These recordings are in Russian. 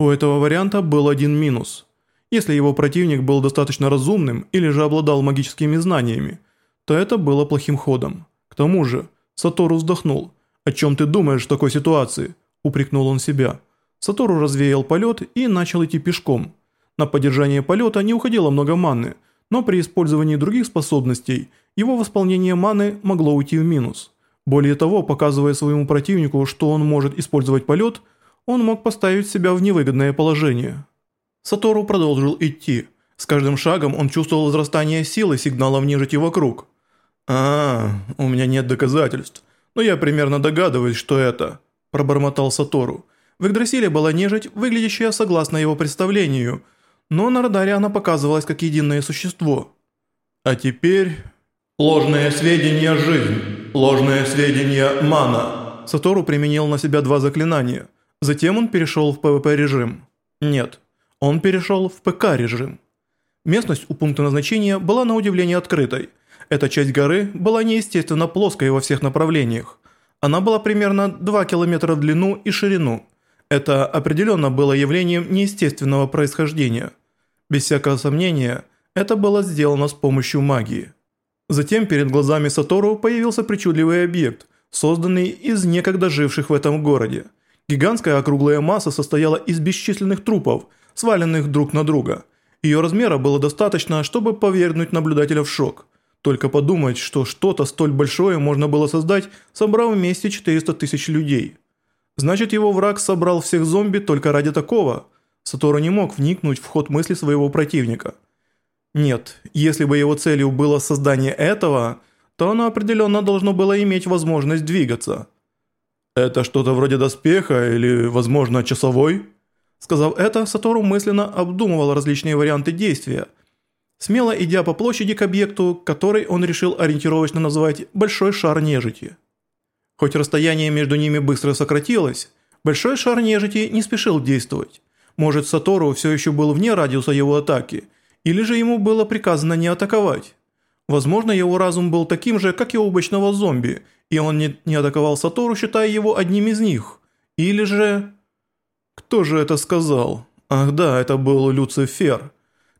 У этого варианта был один минус. Если его противник был достаточно разумным или же обладал магическими знаниями, то это было плохим ходом. К тому же, Сатору вздохнул. «О чем ты думаешь в такой ситуации?» – упрекнул он себя. Сатору развеял полет и начал идти пешком. На поддержание полета не уходило много маны, но при использовании других способностей его восполнение маны могло уйти в минус. Более того, показывая своему противнику, что он может использовать полет, он мог поставить себя в невыгодное положение. Сатору продолжил идти. С каждым шагом он чувствовал возрастание силы сигналов нежити вокруг. «А, у меня нет доказательств, но я примерно догадываюсь, что это», – пробормотал Сатору. В Игдрасиле была нежить, выглядящая согласно его представлению, но на радаре она показывалась как единое существо. А теперь... «Ложные сведения – жизнь, ложные сведения – мана». Сатору применил на себя два заклинания. Затем он перешел в ПВП-режим. Нет, он перешел в ПК-режим. Местность у пункта назначения была на удивление открытой. Эта часть горы была неестественно плоской во всех направлениях. Она была примерно 2 километра в длину и ширину. Это определенно было явлением неестественного происхождения. Без всякого сомнения, это было сделано с помощью магии. Затем перед глазами Сатору появился причудливый объект, созданный из некогда живших в этом городе. Гигантская округлая масса состояла из бесчисленных трупов, сваленных друг на друга. Ее размера было достаточно, чтобы повергнуть наблюдателя в шок. Только подумать, что что-то столь большое можно было создать, собрав вместе 400 тысяч людей. Значит, его враг собрал всех зомби только ради такого. Сатору не мог вникнуть в ход мысли своего противника – нет, если бы его целью было создание этого, то оно определенно должно было иметь возможность двигаться. «Это что-то вроде доспеха или, возможно, часовой?» Сказав это, Сатору мысленно обдумывал различные варианты действия, смело идя по площади к объекту, который он решил ориентировочно назвать «большой шар нежити». Хоть расстояние между ними быстро сократилось, большой шар нежити не спешил действовать. Может, Сатору все еще был вне радиуса его атаки – или же ему было приказано не атаковать? Возможно, его разум был таким же, как и у обычного зомби, и он не, не атаковал Сатору, считая его одним из них. Или же... Кто же это сказал? Ах да, это был Люцифер.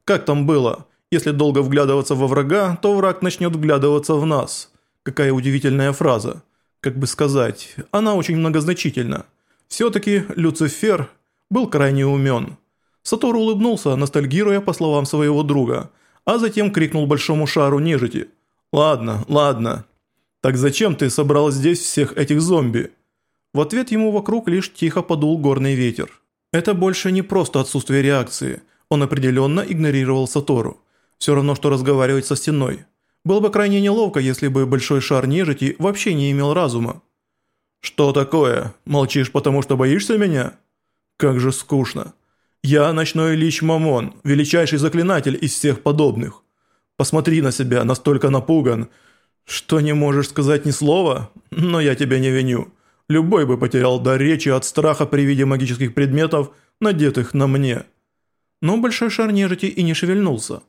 Как там было? Если долго вглядываться во врага, то враг начнет вглядываться в нас. Какая удивительная фраза. Как бы сказать, она очень многозначительна. Все-таки Люцифер был крайне умен. Сатор улыбнулся, ностальгируя по словам своего друга, а затем крикнул большому шару нежити. «Ладно, ладно. Так зачем ты собрал здесь всех этих зомби?» В ответ ему вокруг лишь тихо подул горный ветер. Это больше не просто отсутствие реакции. Он определенно игнорировал Сатору. Все равно, что разговаривать со стеной. Было бы крайне неловко, если бы большой шар нежити вообще не имел разума. «Что такое? Молчишь, потому что боишься меня?» «Как же скучно. Я ночной лич Мамон, величайший заклинатель из всех подобных. Посмотри на себя, настолько напуган, что не можешь сказать ни слова, но я тебя не виню. Любой бы потерял дар речи от страха при виде магических предметов, надетых на мне. Но большой шар нежити и не шевельнулся.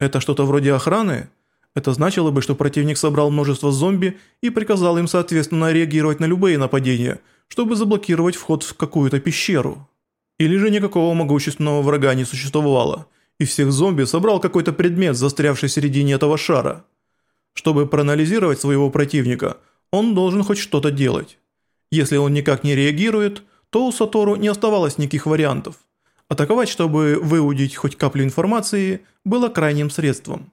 Это что-то вроде охраны? Это значило бы, что противник собрал множество зомби и приказал им соответственно реагировать на любые нападения, чтобы заблокировать вход в какую-то пещеру. Или же никакого могущественного врага не существовало, и всех зомби собрал какой-то предмет, застрявший в середине этого шара. Чтобы проанализировать своего противника, он должен хоть что-то делать. Если он никак не реагирует, то у Сатору не оставалось никаких вариантов. Атаковать, чтобы выудить хоть каплю информации, было крайним средством.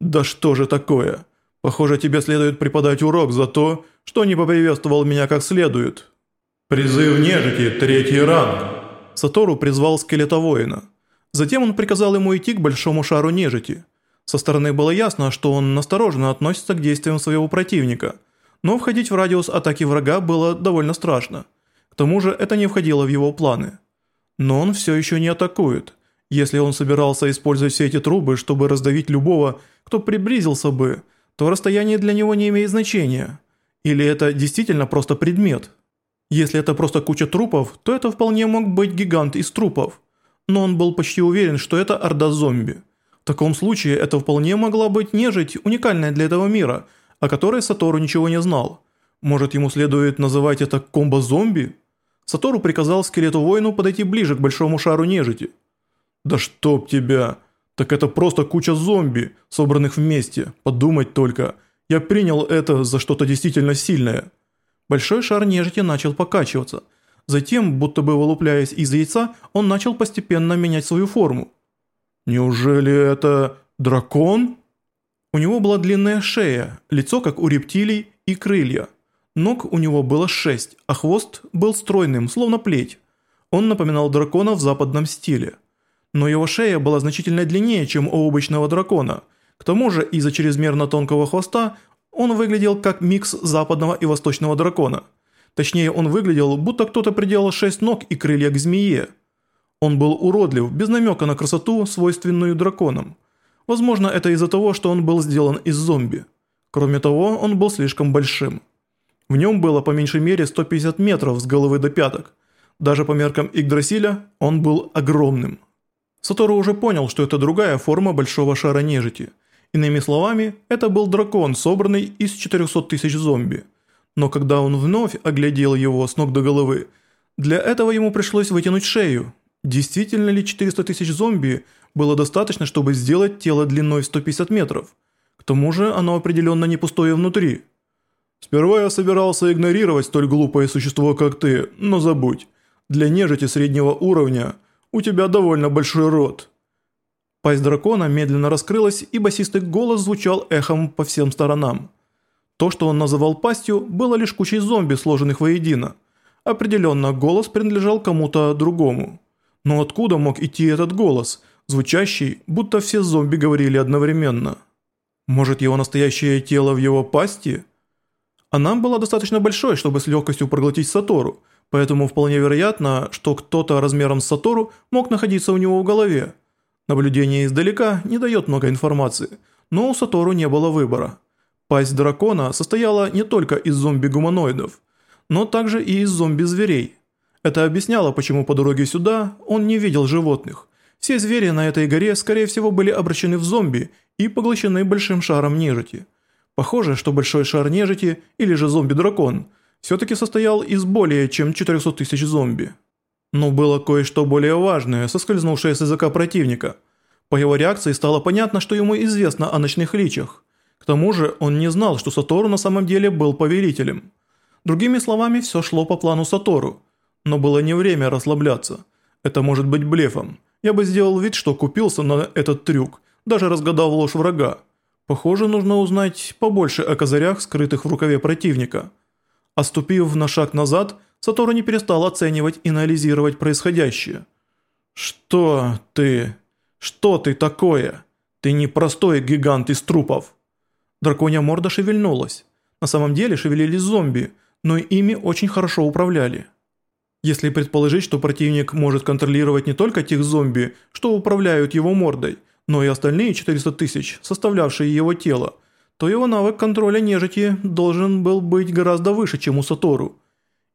«Да что же такое? Похоже, тебе следует преподать урок за то, что не поприветствовал меня как следует». «Призыв нежити, третий ранг». Сатору призвал скелета воина. Затем он приказал ему идти к большому шару нежити. Со стороны было ясно, что он настороженно относится к действиям своего противника, но входить в радиус атаки врага было довольно страшно. К тому же это не входило в его планы. Но он все еще не атакует. Если он собирался использовать все эти трубы, чтобы раздавить любого, кто приблизился бы, то расстояние для него не имеет значения. Или это действительно просто предмет – если это просто куча трупов, то это вполне мог быть гигант из трупов. Но он был почти уверен, что это орда зомби. В таком случае это вполне могла быть нежить, уникальная для этого мира, о которой Сатору ничего не знал. Может ему следует называть это комбо-зомби? Сатору приказал скелету-воину подойти ближе к большому шару нежити. «Да чтоб тебя! Так это просто куча зомби, собранных вместе. Подумать только. Я принял это за что-то действительно сильное». Большой шар нежити начал покачиваться. Затем, будто бы вылупляясь из яйца, он начал постепенно менять свою форму. «Неужели это дракон?» У него была длинная шея, лицо как у рептилий и крылья. Ног у него было шесть, а хвост был стройным, словно плеть. Он напоминал дракона в западном стиле. Но его шея была значительно длиннее, чем у обычного дракона. К тому же, из-за чрезмерно тонкого хвоста, он выглядел как микс западного и восточного дракона. Точнее, он выглядел, будто кто-то приделал шесть ног и крылья к змее. Он был уродлив, без намека на красоту, свойственную драконам. Возможно, это из-за того, что он был сделан из зомби. Кроме того, он был слишком большим. В нем было по меньшей мере 150 метров с головы до пяток. Даже по меркам Игдрасиля он был огромным. Сатору уже понял, что это другая форма большого шара нежити. Иными словами, это был дракон, собранный из 400 тысяч зомби. Но когда он вновь оглядел его с ног до головы, для этого ему пришлось вытянуть шею. Действительно ли 400 тысяч зомби было достаточно, чтобы сделать тело длиной 150 метров? К тому же оно определенно не пустое внутри. Сперва я собирался игнорировать столь глупое существо, как ты, но забудь. Для нежити среднего уровня у тебя довольно большой рот». Пасть дракона медленно раскрылась, и басистый голос звучал эхом по всем сторонам. То, что он называл пастью, было лишь кучей зомби, сложенных воедино. Определенно, голос принадлежал кому-то другому. Но откуда мог идти этот голос, звучащий, будто все зомби говорили одновременно? Может, его настоящее тело в его пасти – она была достаточно большой, чтобы с легкостью проглотить Сатору, поэтому вполне вероятно, что кто-то размером с Сатору мог находиться у него в голове. Наблюдение издалека не дает много информации, но у Сатору не было выбора. Пасть дракона состояла не только из зомби-гуманоидов, но также и из зомби-зверей. Это объясняло, почему по дороге сюда он не видел животных. Все звери на этой горе, скорее всего, были обращены в зомби и поглощены большим шаром нежити. Похоже, что большой шар нежити, или же зомби-дракон, все-таки состоял из более чем 400 тысяч зомби. Но было кое-что более важное, соскользнувшее с языка противника. По его реакции стало понятно, что ему известно о ночных личах. К тому же он не знал, что Сатору на самом деле был повелителем. Другими словами, все шло по плану Сатору. Но было не время расслабляться. Это может быть блефом. Я бы сделал вид, что купился на этот трюк, даже разгадал ложь врага. Похоже, нужно узнать побольше о козырях, скрытых в рукаве противника. Оступив на шаг назад, Сатору не перестал оценивать и анализировать происходящее. «Что ты? Что ты такое? Ты не простой гигант из трупов!» Драконья морда шевельнулась. На самом деле шевелились зомби, но ими очень хорошо управляли. Если предположить, что противник может контролировать не только тех зомби, что управляют его мордой – но и остальные 400 тысяч, составлявшие его тело, то его навык контроля нежити должен был быть гораздо выше, чем у Сатору.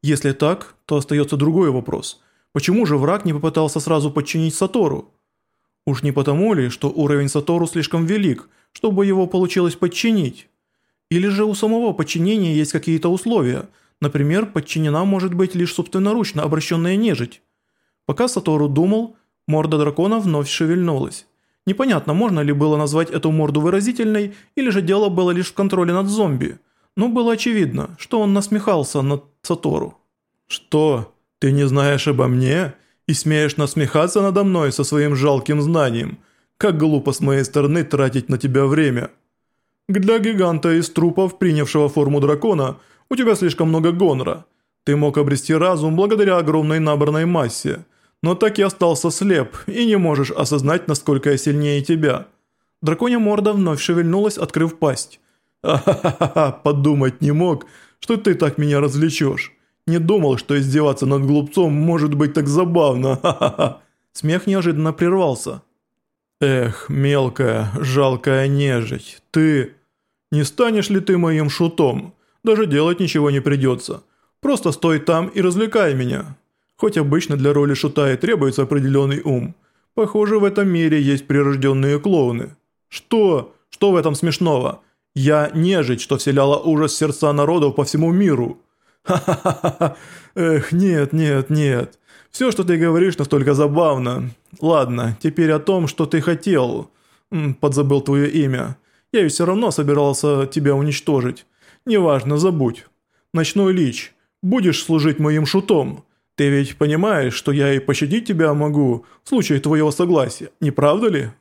Если так, то остается другой вопрос. Почему же враг не попытался сразу подчинить Сатору? Уж не потому ли, что уровень Сатору слишком велик, чтобы его получилось подчинить? Или же у самого подчинения есть какие-то условия, например, подчинена может быть лишь собственноручно обращенная нежить? Пока Сатору думал, морда дракона вновь шевельнулась. Непонятно, можно ли было назвать эту морду выразительной, или же дело было лишь в контроле над зомби. Но было очевидно, что он насмехался над Сатору. «Что, ты не знаешь обо мне и смеешь насмехаться надо мной со своим жалким знанием? Как глупо с моей стороны тратить на тебя время!» «Для гиганта из трупов, принявшего форму дракона, у тебя слишком много гонора. Ты мог обрести разум благодаря огромной набранной массе» но так и остался слеп и не можешь осознать, насколько я сильнее тебя». Драконья морда вновь шевельнулась, открыв пасть. «Ахахаха, подумать не мог, что ты так меня развлечешь. Не думал, что издеваться над глупцом может быть так забавно, ха-ха-ха». Смех неожиданно прервался. «Эх, мелкая, жалкая нежить, ты... Не станешь ли ты моим шутом? Даже делать ничего не придется. Просто стой там и развлекай меня. Хоть обычно для роли шута и требуется определенный ум. Похоже, в этом мире есть прирожденные клоуны. Что? Что в этом смешного? Я нежить, что вселяла ужас сердца народов по всему миру. Ха-ха-ха, эх, нет, нет, нет. Все, что ты говоришь, настолько забавно. Ладно, теперь о том, что ты хотел. Подзабыл твое имя. Я ведь все равно собирался тебя уничтожить. Неважно, забудь. Ночной лич, будешь служить моим шутом. Ты ведь понимаешь, что я и пощадить тебя могу в случае твоего согласия, не правда ли?»